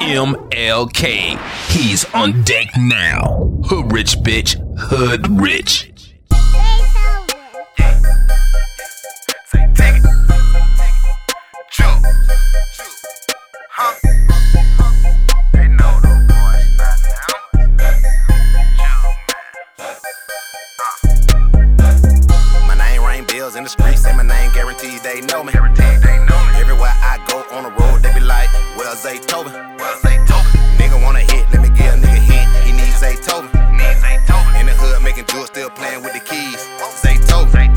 MLK. He's on deck now. Hood rich bitch, hood rich. In the streets, say my name guaranteed they know me. Everywhere like, Well, Zaytoven. Nigga wanna hit, let me give a nigga hint. He needs Zaytoven. In the hood, making jewels, still playing with the keys. Zaytoven.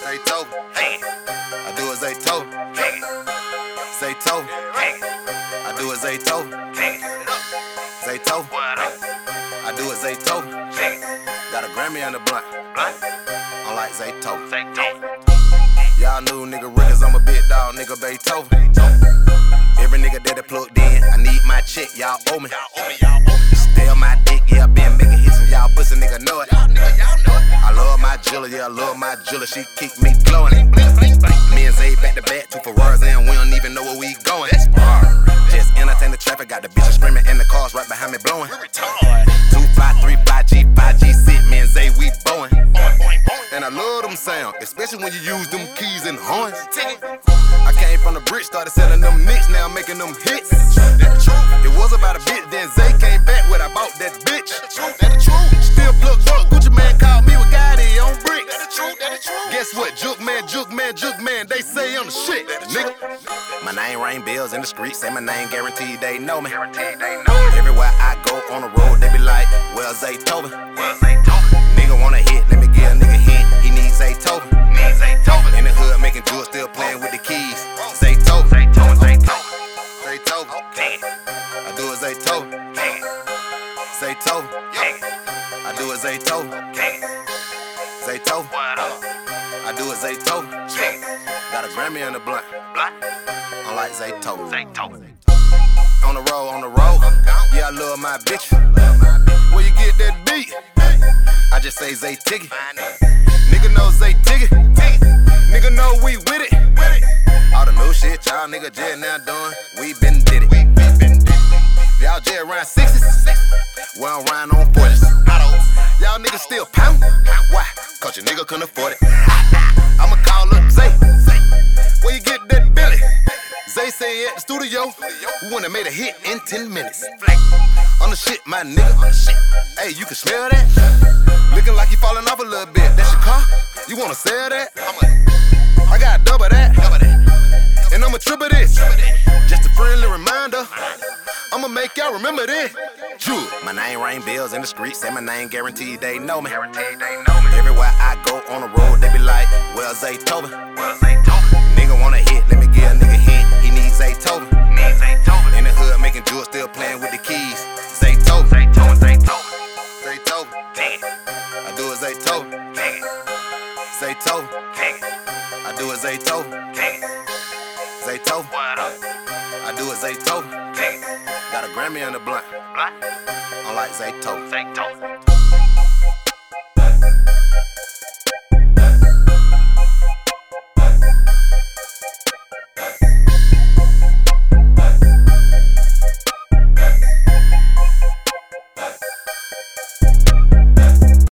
Zaytoven. I do it Zaytoven. Zaytoven. I do it Zaytoven. Zaytoven. I do it Zaytoven. Got a Grammy on the blunt. I'm like Zaytoven. Y'all new nigga Rickers, I'm a big dog, nigga Beethoven. Y'all me. On my dick, yeah, been making hits and y'all pussy nigga know it. I love my jewelry, yeah, I love my jewelry, she keep me glowing. And I love them sound, especially when you use them keys and horns. I came from the brick, started selling them nicks, now I'm making them hits. It was about a bitch, then Zay came back with I bought that bitch. Still plugged up, Gucci Mane called me with Gotti on bricks. Guess what? Juke man, juke man, juke man, they say I'm the shit, nigga. My name ring bells in the streets, say my name guaranteed they know me. Everywhere I go on the Zayto. I do a Zayto. Zayto. I do a Zayto. Got a Grammy and a blunt. I like Zayto. On the road, on the road. Yeah, I love my bitch. Where you get that beat? I just say Zay Tiggy. Nigga know Zay Tiggy. Nigga know we with it. All the new shit y'all nigga just now doing, we been did it. Y'all just around 60s. Well, I'm riding on 40s. Y'all niggas still pound? Why? Cause your nigga couldn't afford it. I'ma call up Zay. Where you get that belly? Zay say at the studio, we wouldn't have made a hit in 10 minutes. On the shit, my nigga. Hey, you can smell that? Looking like you falling off a little bit. That's your car? You wanna sell that? I got double that. And I'ma triple this. Just a friendly reminder. I'ma make y'all remember this. Jewel. My name ring bells in the streets, say my name guaranteed they know me. Guaranteed they know me. Everywhere I go on the road, they be like, Well, Zaytoven. Nigga wanna hit, let me give a nigga hint. He needs Zaytoven. In the hood, making jewels, still playing with the keys. Zaytoven. Zaytoven. I do it Zaytoven. Zaytoven. I do it Zaytoven. Zaytoven. I do it Zaytoven. Got a Grammy on the blunt. I'm like Zaytoven.